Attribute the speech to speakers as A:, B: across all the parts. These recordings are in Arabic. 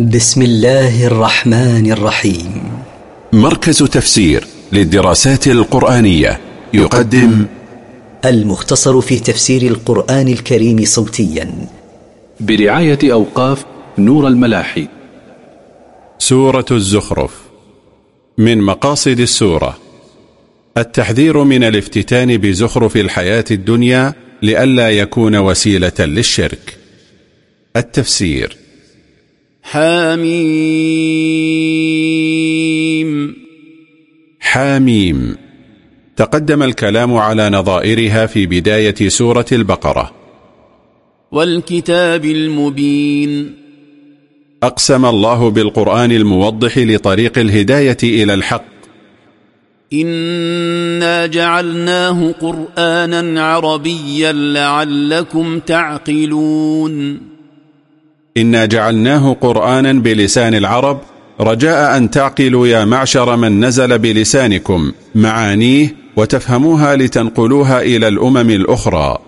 A: بسم الله الرحمن الرحيم مركز تفسير للدراسات القرآنية يقدم
B: المختصر في تفسير القرآن الكريم صوتيا
A: برعاية أوقاف نور الملاحي سورة الزخرف من مقاصد السورة التحذير من الافتتان بزخرف الحياة الدنيا لئلا يكون وسيلة للشرك التفسير
B: حاميم
A: حاميم تقدم الكلام على نظائرها في بداية سورة البقرة
B: والكتاب
A: المبين أقسم الله بالقرآن الموضح لطريق الهداية إلى الحق
B: إنا جعلناه قرآنا عربيا لعلكم تعقلون
A: إنا جعلناه قرآنا بلسان العرب رجاء أن تعقلوا يا معشر من نزل بلسانكم معانيه وتفهموها لتنقلوها إلى الأمم الأخرى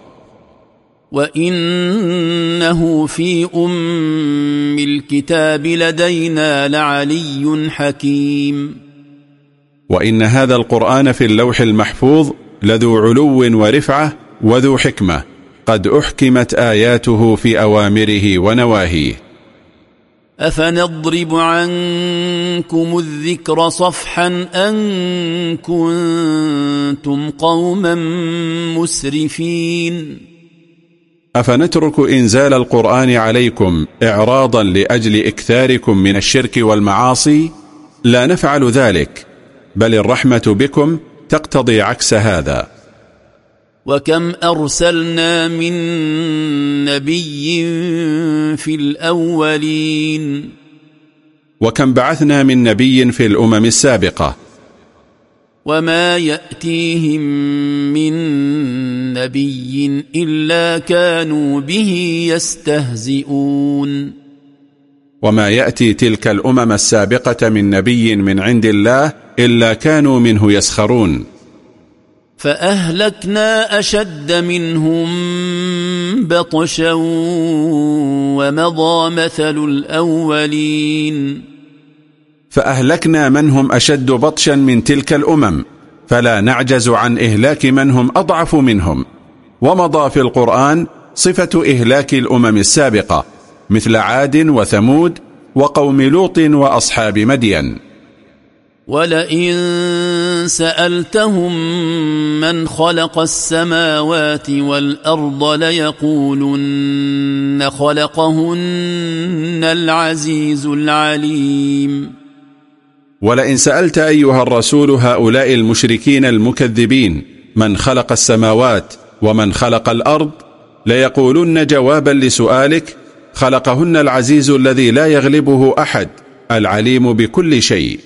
B: وإنه في أم الكتاب لدينا لعلي
A: حكيم وإن هذا القرآن في اللوح المحفوظ لذو علو ورفعة وذو حكمة قد أحكمت آياته في أوامره ونواهيه
B: أفنضرب عنكم الذكر صفحا أن كنتم قوما مسرفين
A: أفنترك إنزال القرآن عليكم إعراضا لأجل إكثاركم من الشرك والمعاصي لا نفعل ذلك بل الرحمة بكم تقتضي عكس هذا
B: وكم أرسلنا من نبي في الأولين
A: وكم بعثنا من نبي في الأمم السابقة
B: وما يأتيهم من نبي إلا كانوا به يستهزئون
A: وما يأتي تلك الأمم السابقة من نبي من عند الله إلا كانوا منه يسخرون
B: فأهلكنا أشد منهم بطشا ومضى مثل الأولين
A: فأهلكنا من هم أشد بطشا من تلك الأمم فلا نعجز عن إهلاك من هم أضعف منهم ومضى في القرآن صفة إهلاك الأمم السابقة مثل عاد وثمود وقوم لوط وأصحاب مدين
B: ولئن سألتهم من خلق السماوات والأرض ليقولن خلقهن العزيز العليم
A: ولئن سألت أيها الرسول هؤلاء المشركين المكذبين من خلق السماوات ومن خلق الأرض ليقولن جوابا لسؤالك خلقهن العزيز الذي لا يغلبه أحد العليم بكل شيء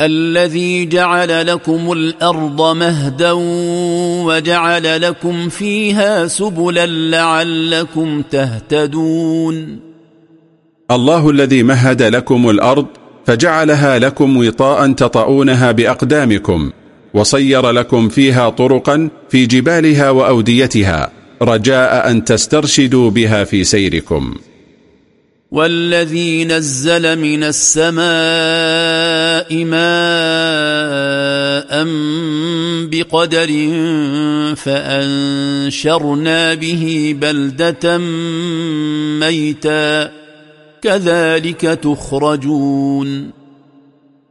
B: الذي جعل لكم الأرض مهدا وجعل لكم فيها سبلا لعلكم تهتدون
A: الله الذي مهد لكم الأرض فجعلها لكم وطاء تطؤونها بأقدامكم وصير لكم فيها طرقا في جبالها وأوديتها رجاء أن تسترشدوا بها في سيركم
B: والذي نزل من السماء ماء بقدر فانشرنا به بلده ميتا كذلك تخرجون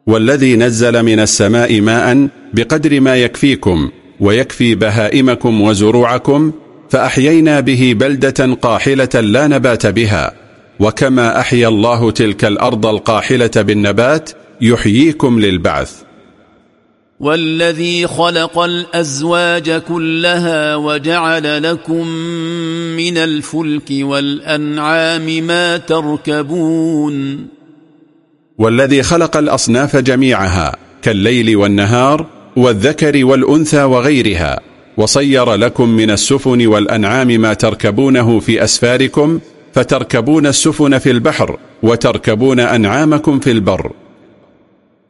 A: والذي نزل من السماء ماء بقدر ما يكفيكم ويكفي بهائمكم وزروعكم فأحيينا به بلدة قاحلة لا نبات بها وكما أحيا الله تلك الأرض القاحلة بالنبات يحييكم للبعث
B: والذي خلق الأزواج كلها وجعل لكم من الفلك والأنعام ما تركبون
A: والذي خلق الأصناف جميعها كالليل والنهار والذكر والأنثى وغيرها وصير لكم من السفن والأنعام ما تركبونه في أسفاركم فتركبون السفن في البحر وتركبون أنعامكم في البر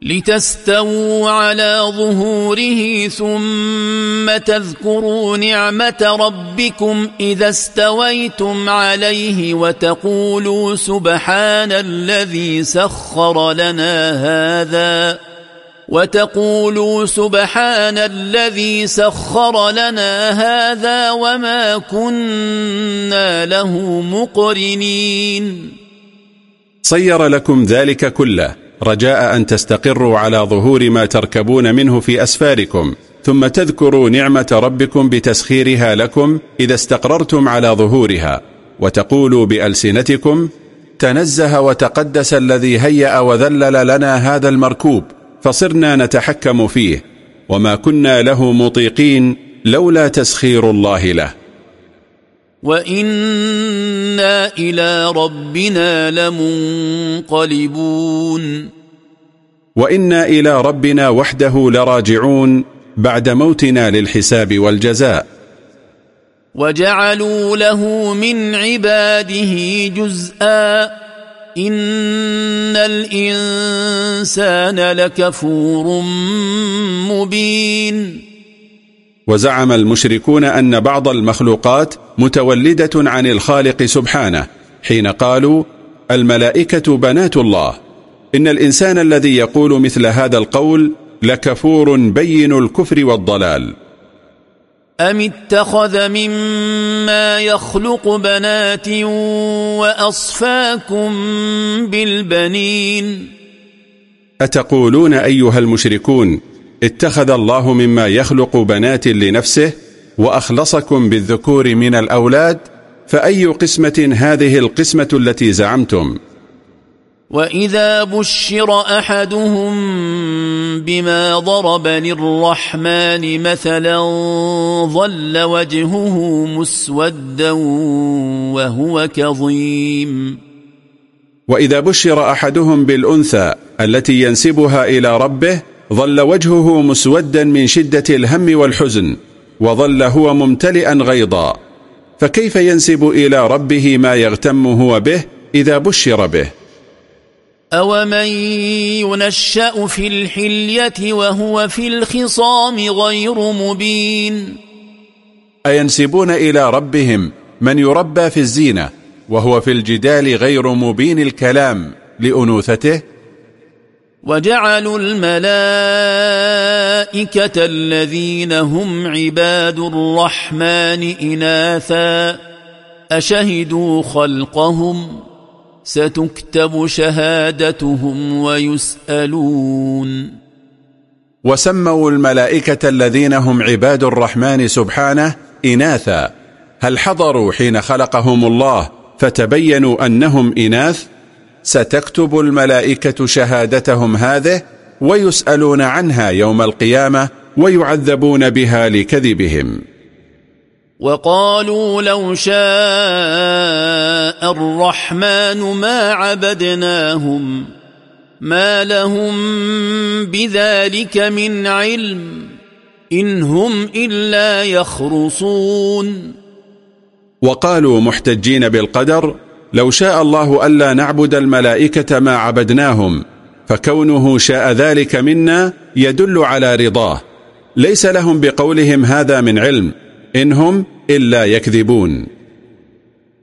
B: لتستووا على ظهوره ثم تذكروا نعمة ربكم إذا استويتم عليه وتقولوا سبحان الذي سخر لنا هذا وتقولوا سبحان الذي سخر لنا هذا وما كنا له مقرنين
A: صير لكم ذلك كله رجاء أن تستقروا على ظهور ما تركبون منه في أسفاركم ثم تذكروا نعمة ربكم بتسخيرها لكم إذا استقررتم على ظهورها وتقولوا بألسنتكم تنزه وتقدس الذي هيأ وذلل لنا هذا المركوب فصرنا نتحكم فيه وما كنا له مطيقين لولا تسخير الله له
B: وإنا إلى ربنا لمنقلبون
A: وإنا إلى ربنا وحده لراجعون بعد موتنا للحساب والجزاء
B: وجعلوا له من عباده جزءاً إن الإنسان لكفور مبين
A: وزعم المشركون أن بعض المخلوقات متولدة عن الخالق سبحانه حين قالوا الملائكة بنات الله إن الإنسان الذي يقول مثل هذا القول لكفور بين الكفر والضلال
B: أم اتخذ مما يخلق بنات وأصفاكم بالبنين
A: أتقولون أيها المشركون اتخذ الله مما يخلق بنات لنفسه وأخلصكم بالذكور من الأولاد فأي قسمة هذه القسمة التي زعمتم؟
B: واذا بشر احدهم بما ضرب للرحمن مثلا ظل وجهه مسودا وهو
A: كظيم واذا بشر احدهم بالانثى التي ينسبها الى ربه ظل وجهه مسودا من شده الهم والحزن وظل هو ممتلئا غيظا فكيف ينسب الى ربه ما يغتم هو به اذا بشر به
B: أومن ينشأ في الحلية وهو في الخصام غير مبين
A: أينسبون إلى ربهم من يربى في الزينة وهو في الجدال غير مبين الكلام لأنوثته وجعلوا الملائكة الذين هم عباد
B: الرحمن إناثا أشهدوا خلقهم؟ ستكتب شهادتهم ويسألون
A: وسموا الملائكة الذين هم عباد الرحمن سبحانه إناثا هل حضروا حين خلقهم الله فتبينوا أنهم إناث ستكتب الملائكة شهادتهم هذه ويسألون عنها يوم القيامة ويعذبون بها لكذبهم
B: وقالوا لو شاء الرحمن ما عبدناهم ما لهم بذلك من علم إن هم إلا يخرصون
A: وقالوا محتجين بالقدر لو شاء الله ألا نعبد الملائكة ما عبدناهم فكونه شاء ذلك منا يدل على رضاه ليس لهم بقولهم هذا من علم إنهم إلا يكذبون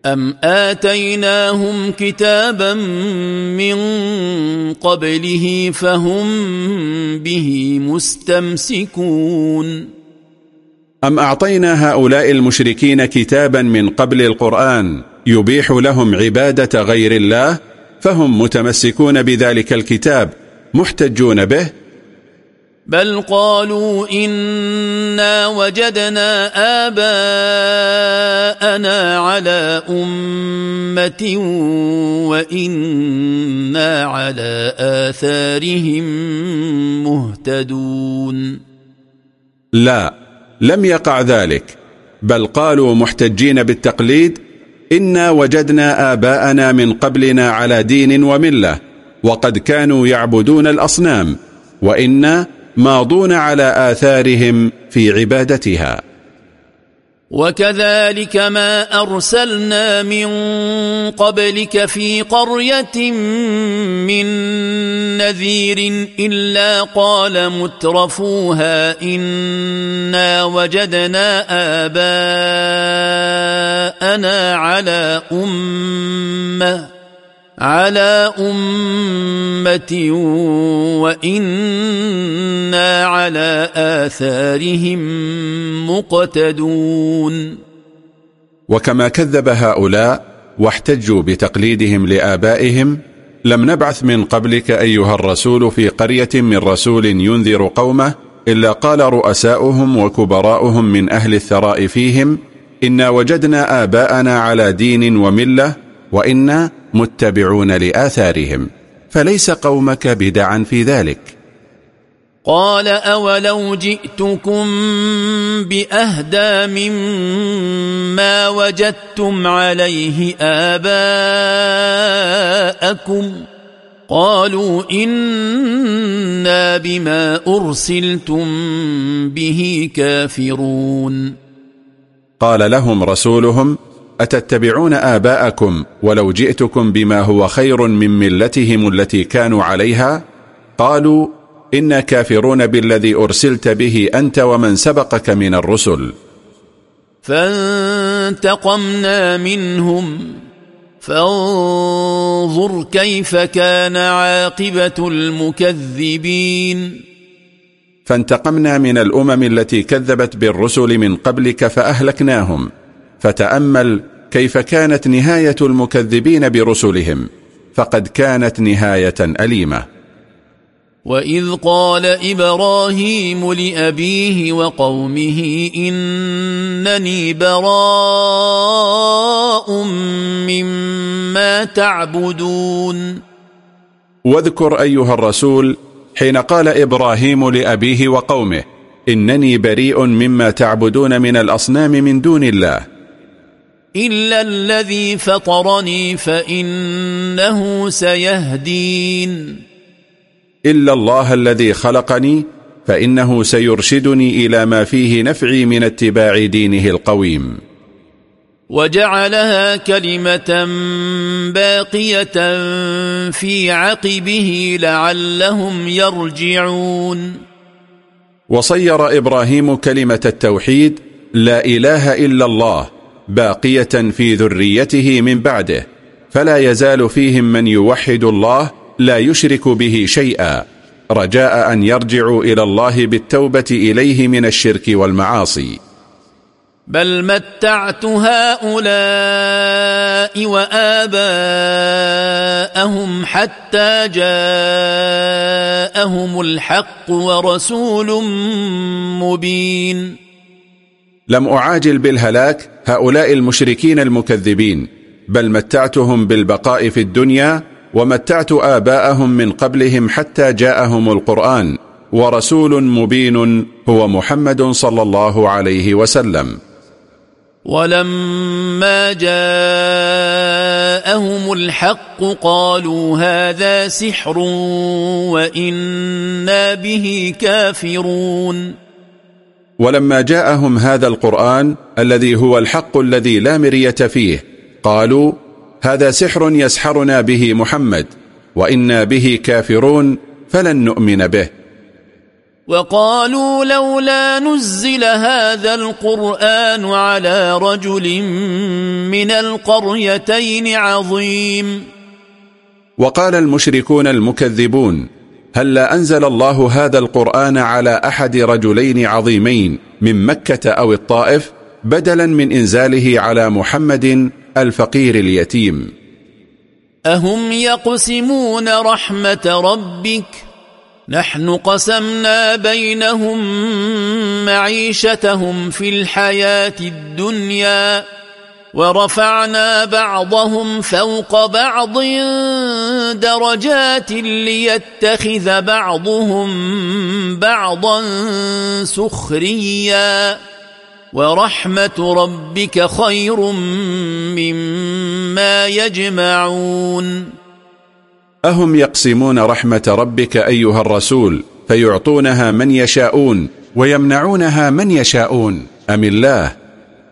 B: أم آتيناهم كتابا من قبله فهم به مستمسكون
A: أم أعطينا هؤلاء المشركين كتابا من قبل القرآن يبيح لهم عبادة غير الله فهم متمسكون بذلك الكتاب محتجون به
B: بل قالوا انا وجدنا اباءنا على امه وانا على اثارهم مهتدون
A: لا لم يقع ذلك بل قالوا محتجين بالتقليد انا وجدنا اباءنا من قبلنا على دين ومله وقد كانوا يعبدون الاصنام وانا ماضون على آثارهم في عبادتها
B: وكذلك ما أرسلنا من قبلك في قرية من نذير إلا قال مترفوها إنا وجدنا آباءنا على أمه على أمة وإنا على آثارهم مقتدون
A: وكما كذب هؤلاء واحتجوا بتقليدهم لآبائهم لم نبعث من قبلك أيها الرسول في قرية من رسول ينذر قومه إلا قال رؤساؤهم وكبراؤهم من أهل الثراء فيهم إنا وجدنا آباءنا على دين وملة وإنا متبعون لآثارهم فليس قومك بدعا في ذلك
B: قال أولو جئتكم بأهدى مما وجدتم عليه آباءكم قالوا إنا بما أرسلتم به كافرون
A: قال لهم رسولهم أتتبعون آباءكم ولو جئتكم بما هو خير من ملتهم التي كانوا عليها قالوا إنا كافرون بالذي أرسلت به أنت ومن سبقك من الرسل
B: فانتقمنا منهم فانظر كيف كان عاقبة المكذبين
A: فانتقمنا من الأمم التي كذبت بالرسل من قبلك فأهلكناهم فتأمل كيف كانت نهاية المكذبين برسلهم فقد كانت نهاية أليمة
B: وإذ قال إبراهيم لأبيه وقومه إنني براء مما تعبدون
A: واذكر أيها الرسول حين قال إبراهيم لأبيه وقومه إنني بريء مما تعبدون من الأصنام من دون الله
B: إلا الذي فطرني فإنه سيهدين
A: إلا الله الذي خلقني فإنه سيرشدني إلى ما فيه نفعي من اتباع دينه القويم
B: وجعلها كلمة باقية في عقبه لعلهم يرجعون
A: وصير إبراهيم كلمة التوحيد لا إله إلا الله باقية في ذريته من بعده فلا يزال فيهم من يوحد الله لا يشرك به شيئا رجاء أن يرجعوا إلى الله بالتوبة إليه من الشرك والمعاصي
B: بل متعت هؤلاء وآباءهم حتى جاءهم الحق ورسول
A: مبين لم أعاجل بالهلاك هؤلاء المشركين المكذبين بل متعتهم بالبقاء في الدنيا ومتعت آباءهم من قبلهم حتى جاءهم القرآن ورسول مبين هو محمد صلى الله عليه وسلم
B: ولما جاءهم الحق قالوا هذا سحر وإنا به كافرون
A: ولما جاءهم هذا القرآن الذي هو الحق الذي لا مرية فيه قالوا هذا سحر يسحرنا به محمد وإنا به كافرون فلن نؤمن به
B: وقالوا لولا نزل هذا القرآن على رجل من القريتين
A: عظيم وقال المشركون المكذبون هلا لا أنزل الله هذا القرآن على أحد رجلين عظيمين من مكة أو الطائف بدلا من إنزاله على محمد الفقير اليتيم
B: أهم يقسمون رحمة ربك نحن قسمنا بينهم معيشتهم في الحياة الدنيا ورفعنا بعضهم فوق بعض درجات ليتخذ بعضهم بعضا سخريا ورحمة ربك خير مما يجمعون
A: أهم يقسمون رحمة ربك أيها الرسول فيعطونها من يشاءون ويمنعونها من يشاءون أم الله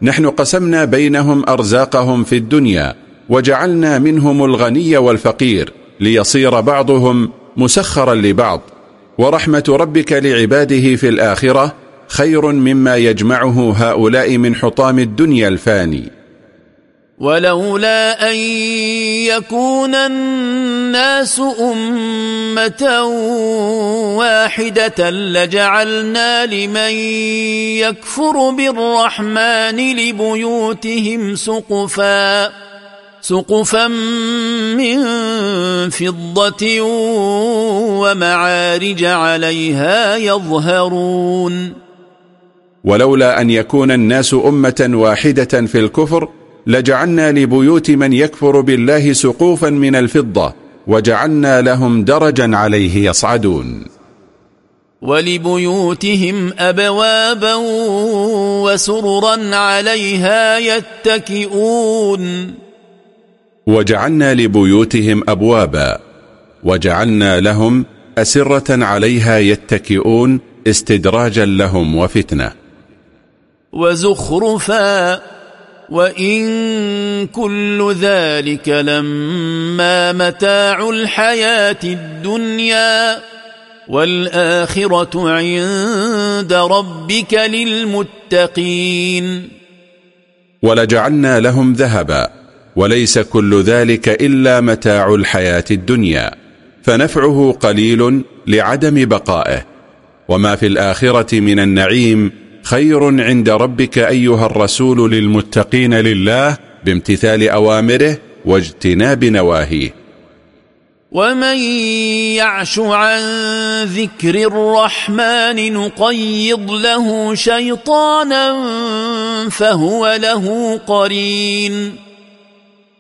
A: نحن قسمنا بينهم أرزاقهم في الدنيا وجعلنا منهم الغني والفقير ليصير بعضهم مسخرا لبعض ورحمة ربك لعباده في الآخرة خير مما يجمعه هؤلاء من حطام الدنيا الفاني
B: ولولا أن يكون الناس أمة واحدة لجعلنا لمن يكفر بالرحمن لبيوتهم سقفا سقفا من فضة ومعارج عليها يظهرون
A: ولولا أن يكون الناس أمة واحدة في الكفر لجعلنا لبيوت من يكفر بالله سقوفا من الفضة وجعلنا لهم درجا عليه يصعدون
B: ولبيوتهم أبوابا وسررا عليها يتكئون
A: وجعلنا لبيوتهم أبوابا وجعلنا لهم أسرة عليها يتكئون استدراجا لهم وفتنة
B: وزخرفا وإن كل ذلك لما متاع الحياة الدنيا والآخرة عند ربك للمتقين
A: ولجعلنا لهم ذهبا وليس كل ذلك إلا متاع الحياة الدنيا فنفعه قليل لعدم بقائه وما في الآخرة من النعيم خير عند ربك أيها الرسول للمتقين لله بامتثال أوامره واجتناب نواهيه
B: ومن يعش عن ذكر الرحمن نقيض له شيطانا فهو له قرين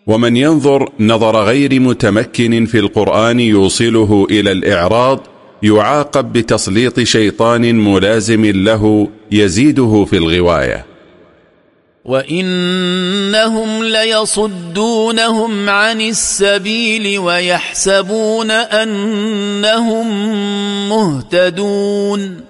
A: ومن ينظر نظر غير متمكن في القرآن يوصله إلى الإعراض يعاقب بتسليط شيطان ملازم له يزيده في الغواية
B: وإنهم ليصدونهم عن السبيل ويحسبون أنهم مهتدون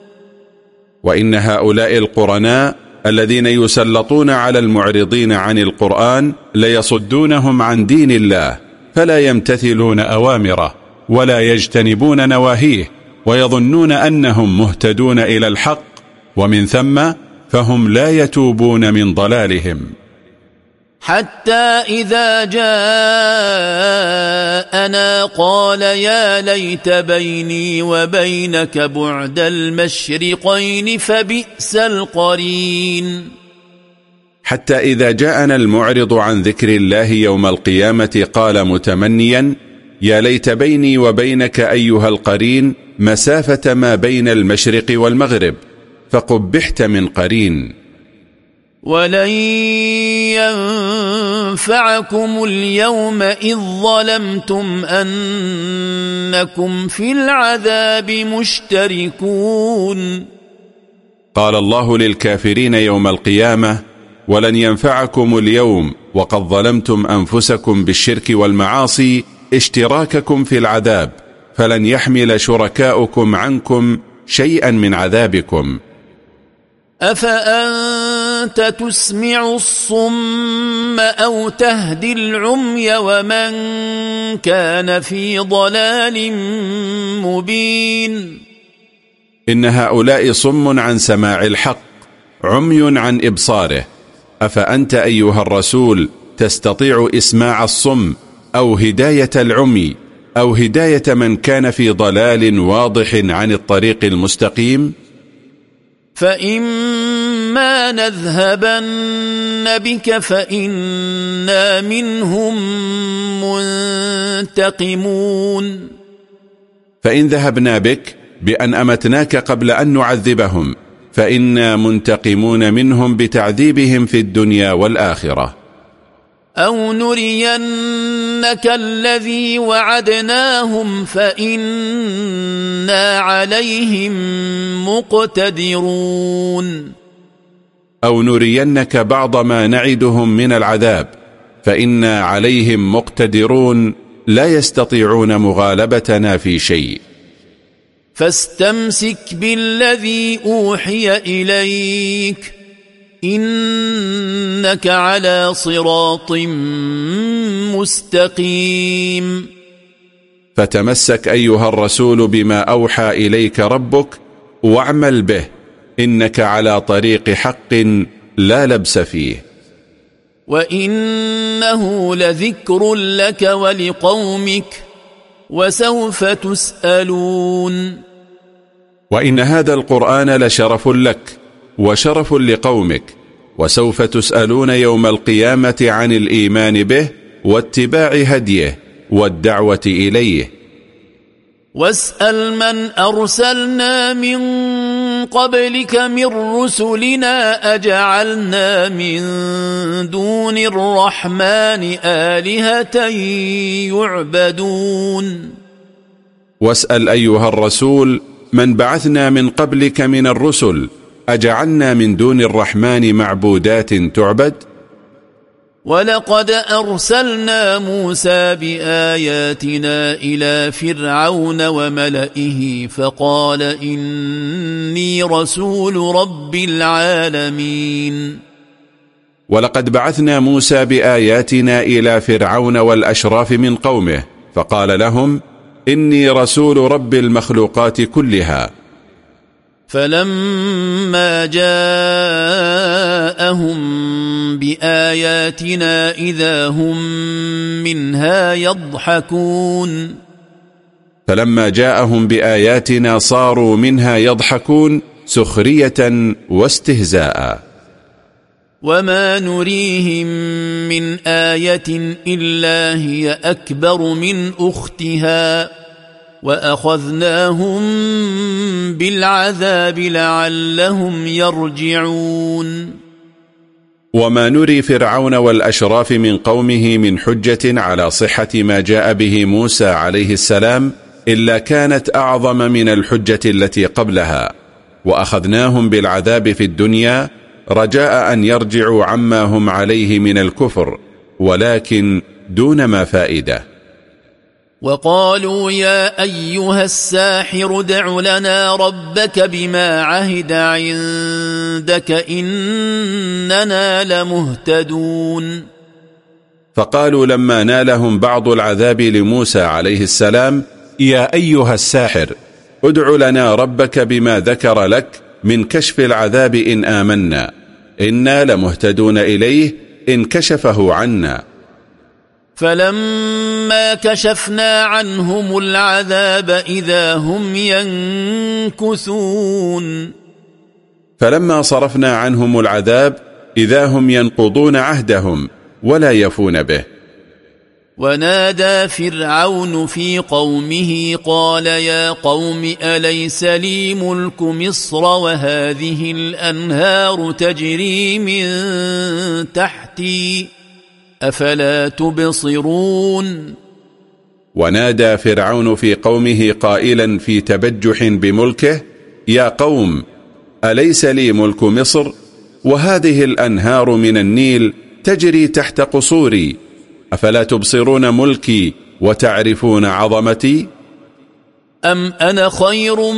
A: وإن هؤلاء القرناء الذين يسلطون على المعرضين عن القرآن ليصدونهم عن دين الله فلا يمتثلون أوامره ولا يجتنبون نواهيه ويظنون أنهم مهتدون إلى الحق ومن ثم فهم لا يتوبون من ضلالهم
B: حتى إذا جاءنا قال يا ليت بيني وبينك بعد المشرقين فبئس القرين
A: حتى إذا جاءنا المعرض عن ذكر الله يوم القيامة قال متمنيا يا ليت بيني وبينك أيها القرين مسافة ما بين المشرق والمغرب فقبحت من قرين
B: ولن ينفعكم اليوم إذ ظلمتم أنكم في العذاب مشتركون
A: قال الله للكافرين يوم القيامة ولن ينفعكم اليوم وقد ظلمتم أنفسكم بالشرك والمعاصي اشتراككم في العذاب فلن يحمل شركاؤكم عنكم شيئا من عذابكم
B: أفأنت تسمع الصم أو تهدي العمي ومن كان في ضلال مبين
A: إن هؤلاء صم عن سماع الحق عمي عن إبصاره أفأنت أيها الرسول تستطيع إسماع الصم أو هداية العمي أو هداية من كان في ضلال واضح عن الطريق المستقيم
B: فإما نذهبن بك فإنا منهم منتقمون
A: فإن ذهبنا بك بأن أمتناك قبل أن نعذبهم فإنا منتقمون منهم بتعذيبهم في الدنيا والآخرة
B: أو نرينك الذي وعدناهم فإنا عليهم مقتدرون
A: أو نرينك بعض ما نعدهم من العذاب فإنا عليهم مقتدرون لا يستطيعون مغالبتنا في شيء
B: فاستمسك بالذي أوحي إليك إنك على صراط مستقيم
A: فتمسك أيها الرسول بما أوحى إليك ربك واعمل به إنك على طريق حق لا لبس فيه
B: وإنه لذكر لك ولقومك وسوف تسألون
A: وإن هذا القرآن لشرف لك وشرف لقومك وسوف تسألون يوم القيامة عن الإيمان به واتباع هديه والدعوة إليه
B: واسأل من أرسلنا من قبلك من رسلنا أجعلنا من دون الرحمن آلهة يعبدون
A: واسأل أيها الرسول من بعثنا من قبلك من الرسل أجعلنا من دون الرحمن معبودات تعبد؟
B: ولقد أرسلنا موسى بآياتنا إلى فرعون وملئه فقال إني رسول رب العالمين
A: ولقد بعثنا موسى بآياتنا إلى فرعون والأشراف من قومه فقال لهم إني رسول رب المخلوقات كلها فلما
B: جاءهم باياتنا اذا هم منها يضحكون
A: فلما جاءهم باياتنا صاروا منها يضحكون سخريه واستهزاء
B: وما نريهم من ايه الا هي اكبر من اختها واخذناهم بالعذاب لعلهم يرجعون
A: وما نري فرعون والاشراف من قومه من حجه على صحه ما جاء به موسى عليه السلام الا كانت اعظم من الحجه التي قبلها واخذناهم بالعذاب في الدنيا رجاء ان يرجعوا عما هم عليه من الكفر ولكن دون ما فائده
B: وقالوا يا أيها الساحر دع لنا ربك بما عهد عندك إننا لمهتدون
A: فقالوا لما نالهم بعض العذاب لموسى عليه السلام يا أيها الساحر ادع لنا ربك بما ذكر لك من كشف العذاب إن آمنا إنا لمهتدون إليه إن كشفه عنا
B: فلما كشفنا عنهم العذاب إذا هم ينكثون
A: فلما صرفنا عنهم العذاب إذا هم ينقضون عهدهم ولا يفون به
B: ونادى فرعون في قومه قال يا قوم أليس لي ملك مصر وهذه الأنهار تجري من تحتي أفلا تبصرون
A: ونادى فرعون في قومه قائلا في تبجح بملكه يا قوم أليس لي ملك مصر وهذه الأنهار من النيل تجري تحت قصوري أفلا تبصرون ملكي وتعرفون عظمتي
B: أم أنا خير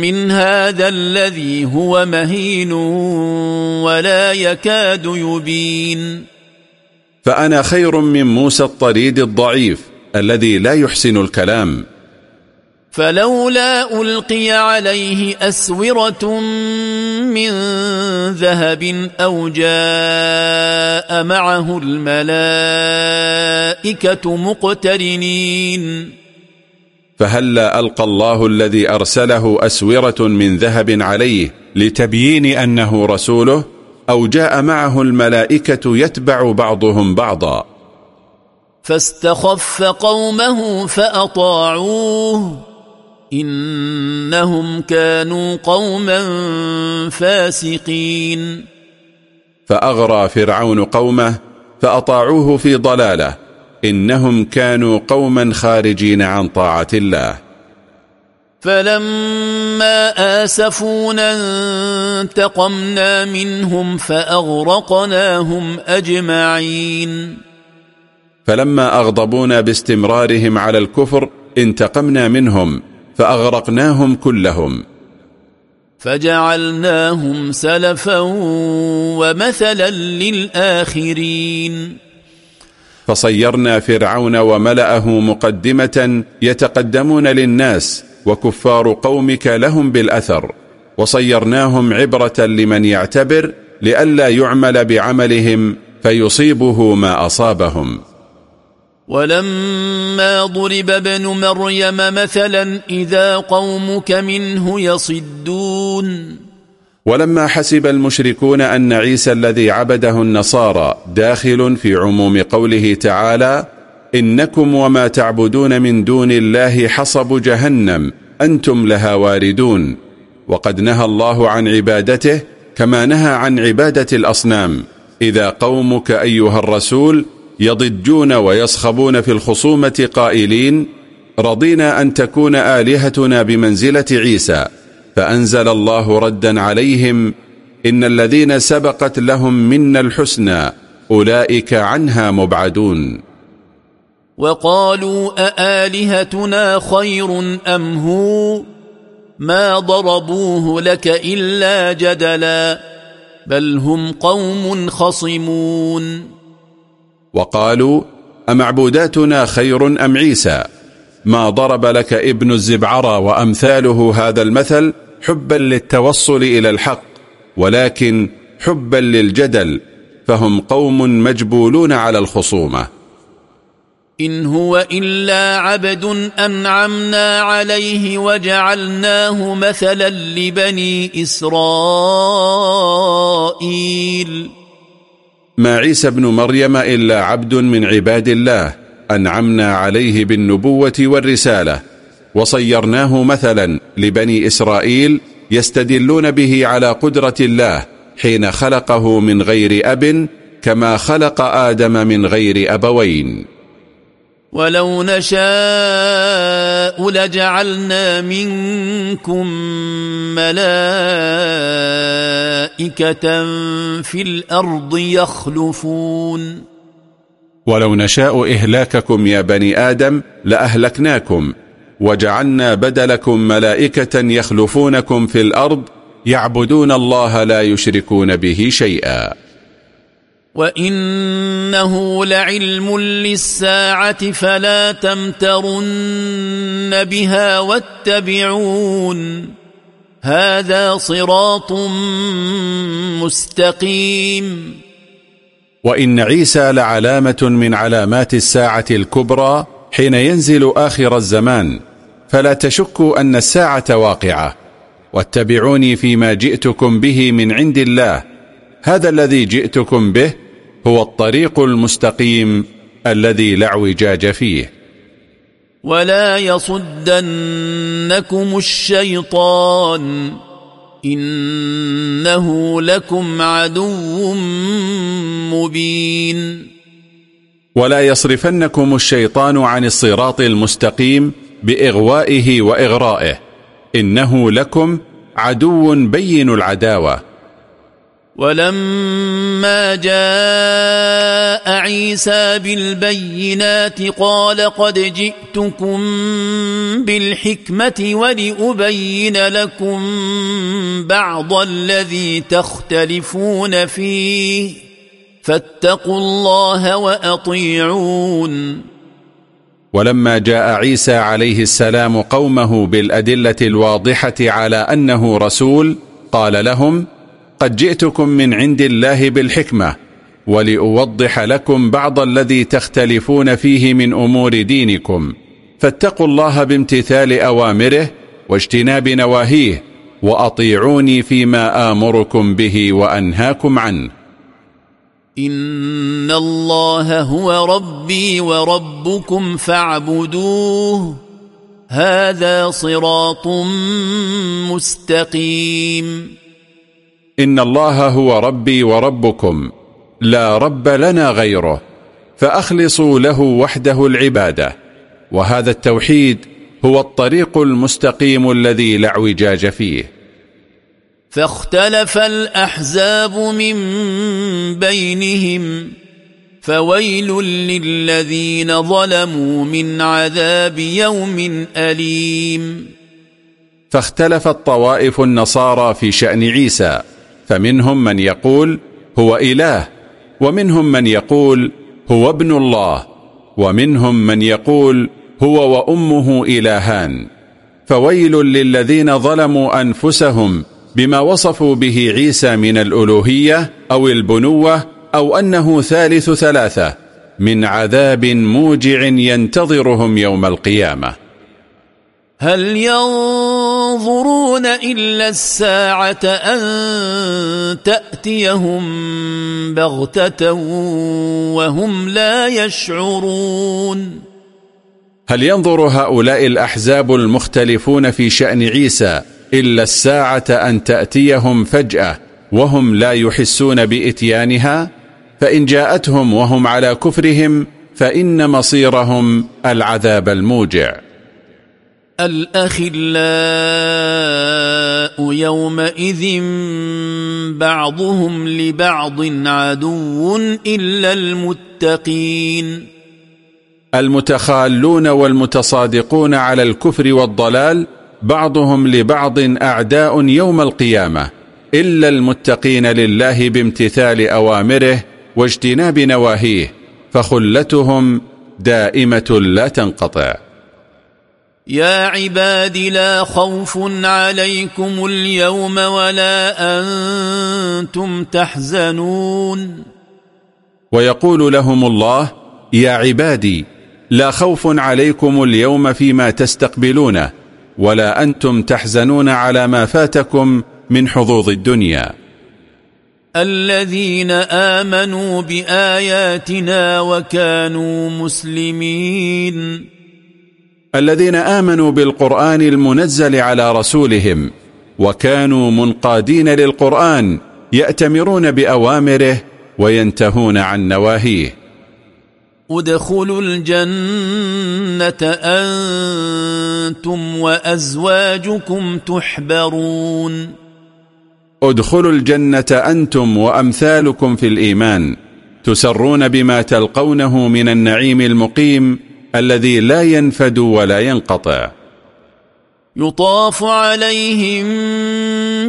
B: من هذا الذي هو مهين ولا
A: يكاد يبين فأنا خير من موسى الطريد الضعيف الذي لا يحسن الكلام
B: فلولا ألقي عليه أسورة من ذهب أو جاء معه الملائكة مقترنين
A: فهلا ألقى الله الذي أرسله أسورة من ذهب عليه لتبيين أنه رسوله أو جاء معه الملائكة يتبع بعضهم بعضا
B: فاستخف قومه فأطاعوه إنهم كانوا قوما فاسقين
A: فأغرى فرعون قومه فأطاعوه في ضلاله إنهم كانوا قوما خارجين عن طاعة الله
B: فلما اسفونا انتقمنا منهم فاغرقناهم اجمعين
A: فلما اغضبونا باستمرارهم على الكفر انتقمنا منهم فاغرقناهم كلهم
B: فجعلناهم سلفا ومثلا للاخرين
A: فصيرنا فرعون وملأه مقدمة يتقدمون للناس وكفار قومك لهم بالأثر وصيرناهم عبرة لمن يعتبر لئلا يعمل بعملهم فيصيبه ما أصابهم
B: ولما ضرب ابن مريم مثلا إذا قومك منه يصدون
A: ولما حسب المشركون أن عيسى الذي عبده النصارى داخل في عموم قوله تعالى إنكم وما تعبدون من دون الله حصب جهنم أنتم لها واردون وقد نهى الله عن عبادته كما نهى عن عبادة الأصنام إذا قومك أيها الرسول يضجون ويصخبون في الخصومة قائلين رضينا أن تكون آلهتنا بمنزلة عيسى فأنزل الله ردا عليهم إن الذين سبقت لهم منا الحسنى أولئك عنها مبعدون
B: وقالوا أآلهتنا خير أم هو ما ضربوه لك إلا جدلا بل هم قوم خصمون
A: وقالوا أمعبوداتنا خير أم عيسى ما ضرب لك ابن الزبعرى وأمثاله هذا المثل حبا للتوصل إلى الحق ولكن حبا للجدل فهم قوم مجبولون على الخصومه
B: إن هو إلا عبد أنعمنا عليه وجعلناه مثلا لبني إسرائيل
A: ما عيسى ابن مريم إلا عبد من عباد الله أنعمنا عليه بالنبوة والرسالة وصيرناه مثلا لبني إسرائيل يستدلون به على قدرة الله حين خلقه من غير أب كما خلق آدم من غير أبوين
B: ولو نشاء لجعلنا منكم ملائكة في الأرض يخلفون
A: ولو نشاء إهلاككم يا بني آدم لأهلكناكم وجعلنا بدلكم ملائكة يخلفونكم في الأرض يعبدون الله لا يشركون به شيئا
B: وإنه لعلم للساعة فلا تمترن بها واتبعون هذا صراط مستقيم
A: وإن عيسى لعلامة من علامات الساعة الكبرى حين ينزل آخر الزمان فلا تشكوا أن الساعة واقعة واتبعوني فيما جئتكم به من عند الله هذا الذي جئتكم به هو الطريق المستقيم الذي لا اعوجاج فيه
B: ولا يصدنكم الشيطان إنه لكم عدو مبين
A: ولا يصرفنكم الشيطان عن الصراط المستقيم بإغوائه وإغرائه إنه لكم عدو بين العداوة
B: ولما جاء عيسى بالبينات قال قد جئتكم بالحكمه ولابين لكم بعض الذي تختلفون فيه فاتقوا الله واطيعون
A: ولما جاء عيسى عليه السلام قومه بالادله الواضحه على انه رسول قال لهم قد جئتكم من عند الله بالحكمة ولأوضح لكم بعض الذي تختلفون فيه من أمور دينكم فاتقوا الله بامتثال أوامره واجتناب نواهيه وأطيعوني فيما آمركم به وأنهاكم عنه
B: إن الله هو ربي وربكم فاعبدوه هذا صراط
A: مستقيم إن الله هو ربي وربكم لا رب لنا غيره فأخلصوا له وحده العبادة وهذا التوحيد هو الطريق المستقيم الذي لا اعوجاج فيه
B: فاختلف الأحزاب من بينهم فويل للذين ظلموا من عذاب يوم أليم
A: فاختلف الطوائف النصارى في شأن عيسى فمنهم من يقول هو إله ومنهم من يقول هو ابن الله ومنهم من يقول هو وأمه إلهان فويل للذين ظلموا أنفسهم بما وصفوا به عيسى من الألوهية أو البنوة أو أنه ثالث ثلاثة من عذاب موجع ينتظرهم يوم القيامة
B: هل ينظر ينظرون إلا الساعة أن تأتيهم بغتة وهم لا يشعرون
A: هل ينظر هؤلاء الأحزاب المختلفون في شأن عيسى إلا الساعة أن تأتيهم فجأة وهم لا يحسون بإتيانها فإن جاءتهم وهم على كفرهم فإن مصيرهم العذاب الموجع
B: الأخلاء يومئذ بعضهم لبعض
A: عدو إلا المتقين المتخالون والمتصادقون على الكفر والضلال بعضهم لبعض أعداء يوم القيامة إلا المتقين لله بامتثال أوامره واجتناب نواهيه فخلتهم دائمة لا تنقطع
B: يا عباد لا خوف عليكم اليوم ولا أنتم تحزنون
A: ويقول لهم الله يا عبادي لا خوف عليكم اليوم فيما تستقبلونه ولا أنتم تحزنون على ما فاتكم من حظوظ الدنيا
B: الذين
A: آمنوا بآياتنا وكانوا مسلمين الذين آمنوا بالقرآن المنزل على رسولهم وكانوا منقادين للقرآن يأتمرون بأوامره وينتهون عن نواهيه
B: ادخلوا الجنة أنتم وأزواجكم تحبرون
A: ادخلوا الجنة أنتم وأمثالكم في الإيمان تسرون بما تلقونه من النعيم المقيم الذي لا ينفد ولا ينقطع
B: يطاف عليهم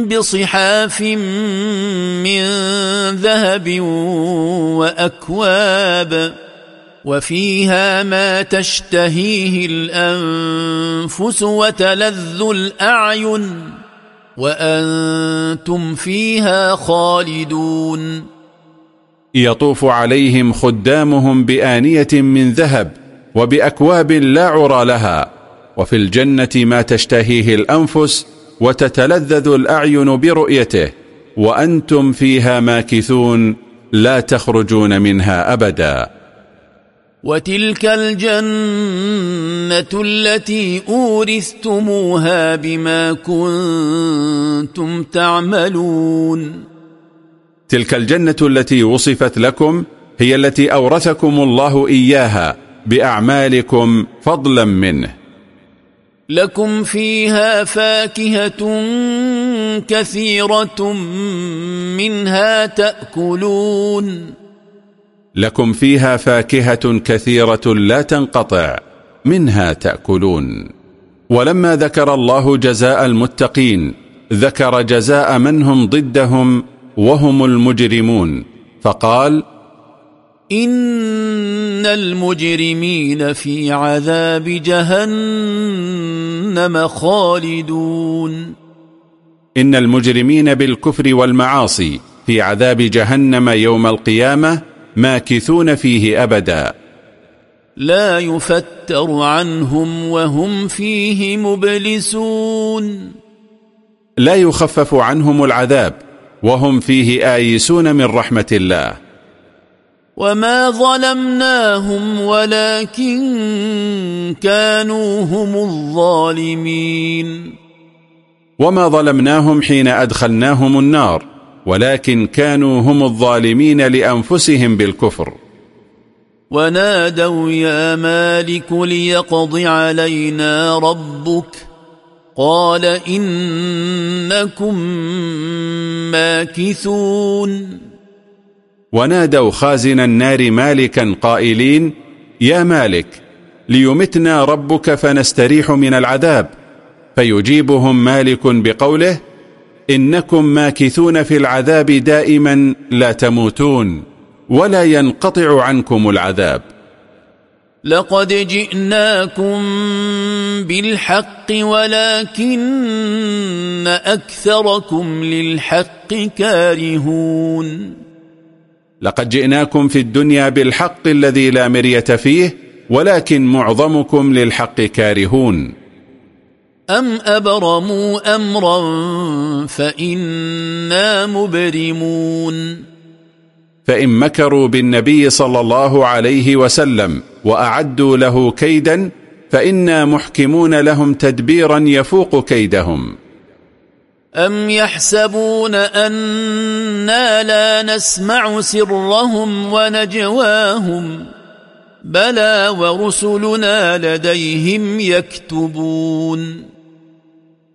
B: بصحاف من ذهب وأكواب وفيها ما تشتهيه الأنفس وتلذ الأعين وأنتم فيها خالدون
A: يطوف عليهم خدامهم بآنية من ذهب وبأكواب لا عرى لها وفي الجنة ما تشتهيه الأنفس وتتلذذ الأعين برؤيته وأنتم فيها ماكثون لا تخرجون منها أبدا
B: وتلك الجنة التي أورثتموها بما كنتم تعملون
A: تلك الجنة التي وصفت لكم هي التي أورثكم الله إياها بأعمالكم فضلا منه
B: لكم فيها فاكهة كثيرة منها تأكلون
A: لكم فيها فاكهة كثيرة لا تنقطع منها تأكلون ولما ذكر الله جزاء المتقين ذكر جزاء من هم ضدهم وهم المجرمون فقال
B: إن
A: المجرمين في
B: عذاب جهنم خالدون
A: إن المجرمين بالكفر والمعاصي في عذاب جهنم يوم القيامة ماكثون فيه أبدا
B: لا يفتر عنهم وهم فيه مبلسون
A: لا يخفف عنهم العذاب وهم فيه آيسون من رحمة الله
B: وما ظلمناهم ولكن
A: كانوا هم الظالمين وما ظلمناهم حين أدخلناهم النار ولكن كانوا هم الظالمين لأنفسهم بالكفر
B: ونادوا يا مالك ليقض علينا ربك قال إنكم ماكثون
A: ونادوا خازن النار مالكا قائلين يا مالك ليمتنا ربك فنستريح من العذاب فيجيبهم مالك بقوله إنكم ماكثون في العذاب دائما لا تموتون ولا ينقطع عنكم العذاب لقد
B: جئناكم بالحق ولكن أكثركم للحق كارهون
A: لقد جئناكم في الدنيا بالحق الذي لا مرية فيه ولكن معظمكم للحق كارهون
B: أم أبرموا أمرا فإنا مبرمون
A: فإن مكروا بالنبي صلى الله عليه وسلم وأعدوا له كيدا فإنا محكمون لهم تدبيرا يفوق كيدهم
B: أم يحسبون أنا لا نسمع سرهم ونجواهم بلى ورسلنا
A: لديهم يكتبون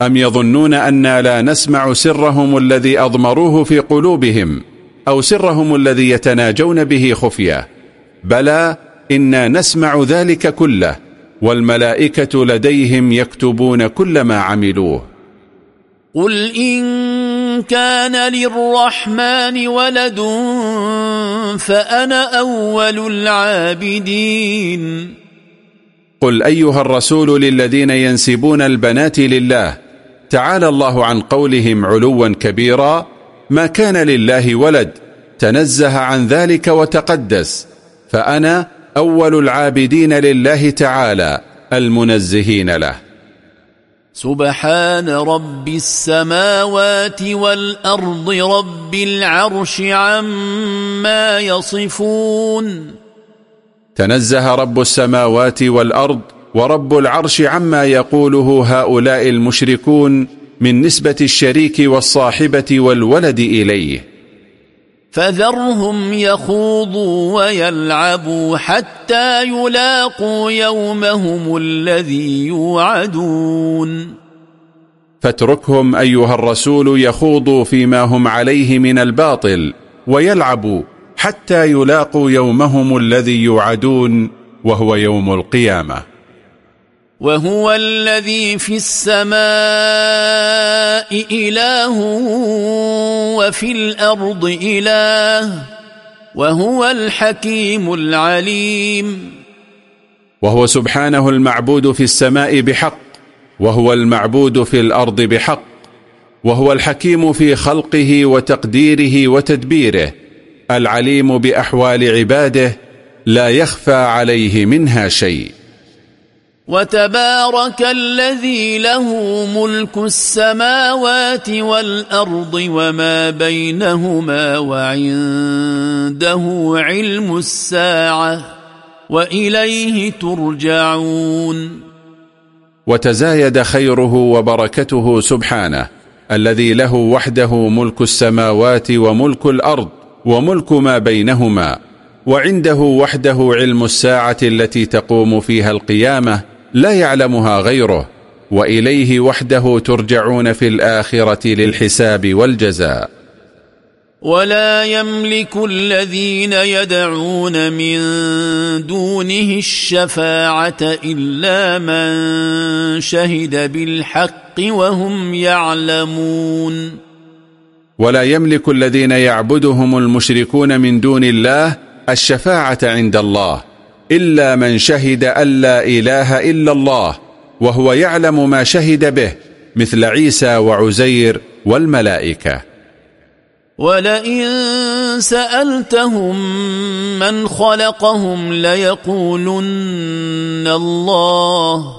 A: أم يظنون أنا لا نسمع سرهم الذي أضمروه في قلوبهم أو سرهم الذي يتناجون به خفية بلى إنا نسمع ذلك كله والملائكة لديهم يكتبون كل ما عملوه
B: قل إن كان للرحمن ولد فأنا أول العابدين
A: قل أيها الرسول للذين ينسبون البنات لله تعالى الله عن قولهم علوا كبيرا ما كان لله ولد تنزه عن ذلك وتقدس فأنا أول العابدين لله تعالى المنزهين له
B: سبحان رب السماوات والأرض رب العرش عما يصفون
A: تنزه رب السماوات والأرض ورب العرش عما يقوله هؤلاء المشركون من نسبة الشريك والصاحبة والولد إليه
B: فذرهم يخوضوا ويلعبوا حتى يلاقوا يومهم الذي يوعدون
A: فاتركهم أيها الرسول يخوضوا فيما هم عليه من الباطل ويلعبوا حتى يلاقوا يومهم الذي يوعدون وهو يوم القيامه
B: وهو الذي في السماء إله وفي الأرض إله وهو الحكيم العليم
A: وهو سبحانه المعبود في السماء بحق وهو المعبود في الأرض بحق وهو الحكيم في خلقه وتقديره وتدبيره العليم بأحوال عباده لا يخفى عليه منها شيء
B: وتبارك الذي له ملك السماوات والارض وما بينهما وعنده علم الساعه واليه ترجعون
A: وتزايد خيره وبركته سبحانه الذي له وحده ملك السماوات وملك الارض وملك ما بينهما وعنده وحده علم الساعه التي تقوم فيها القيامه لا يعلمها غيره وإليه وحده ترجعون في الآخرة للحساب والجزاء
B: ولا يملك الذين يدعون من دونه الشفاعة إلا من شهد بالحق وهم يعلمون
A: ولا يملك الذين يعبدهم المشركون من دون الله الشفاعة عند الله إلا من شهد أن لا إله إلا الله وهو يعلم ما شهد به مثل عيسى وعزير والملائكة
B: ولئن سألتهم من خلقهم ليقولن الله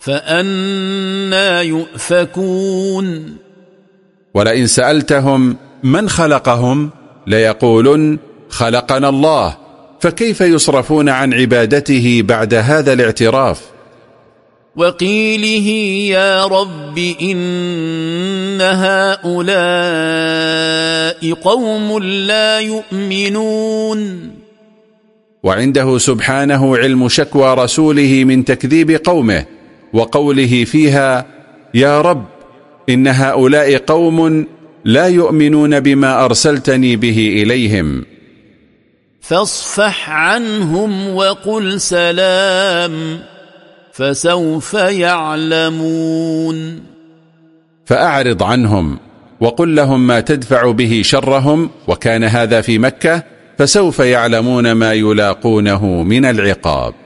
B: فأنا
A: يؤفكون ولئن سألتهم من خلقهم ليقولن خلقنا الله فكيف يصرفون عن عبادته بعد هذا الاعتراف
B: وقيله يا رب إن هؤلاء قوم لا يؤمنون
A: وعنده سبحانه علم شكوى رسوله من تكذيب قومه وقوله فيها يا رب إن هؤلاء قوم لا يؤمنون بما أرسلتني به إليهم
B: فاصفح عنهم وقل سلام فسوف يعلمون
A: فأعرض عنهم وقل لهم ما تدفع به شرهم وكان هذا في مكة فسوف يعلمون ما يلاقونه من العقاب